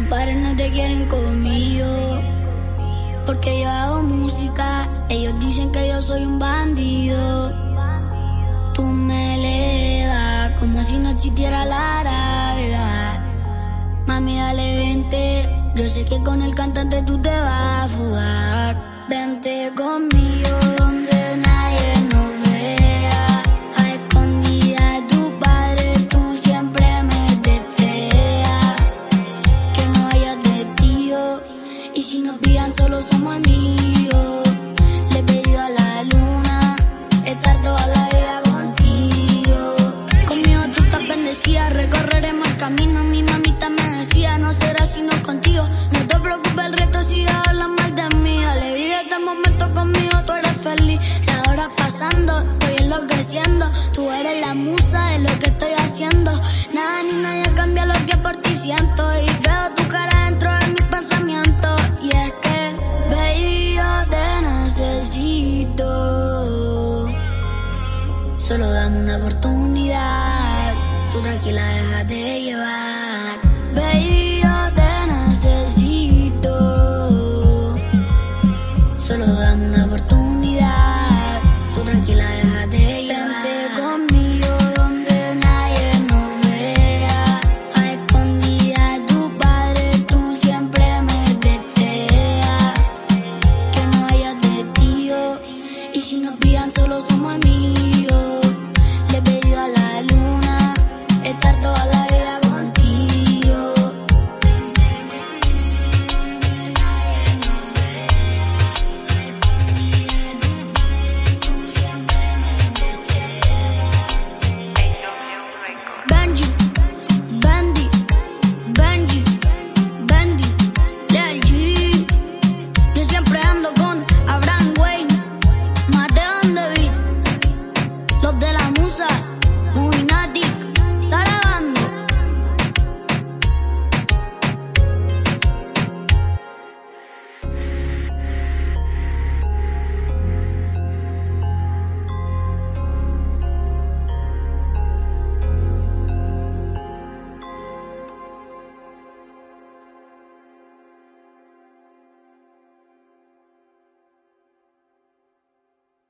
padres no te quieren conmigo. Porque yo hago música, ellos dicen que yo soy un bandido. Tú me le das como si no existiera la gravedad. Mami, dale vente, yo sé que con el cantante tú te vas a fugar. Vente conmigo Y si nos pillan, solo somos amigos. Le he pedido a la luna estar toda la vida contigo. Conmigo tú estás bendecida, recorreremos el camino. Mi mamita me decía, no será sino contigo. No te preocupes, el resto sigue hablando mal de mí. Le vive este momento conmigo, tú eres feliz. La hora pasando, estoy enloqueciendo. Tú eres la musa de lo que estoy haciendo. solo dame una oportunidad. Tú tranquila, déjate llevar. Baby, te necesito. Solo dame una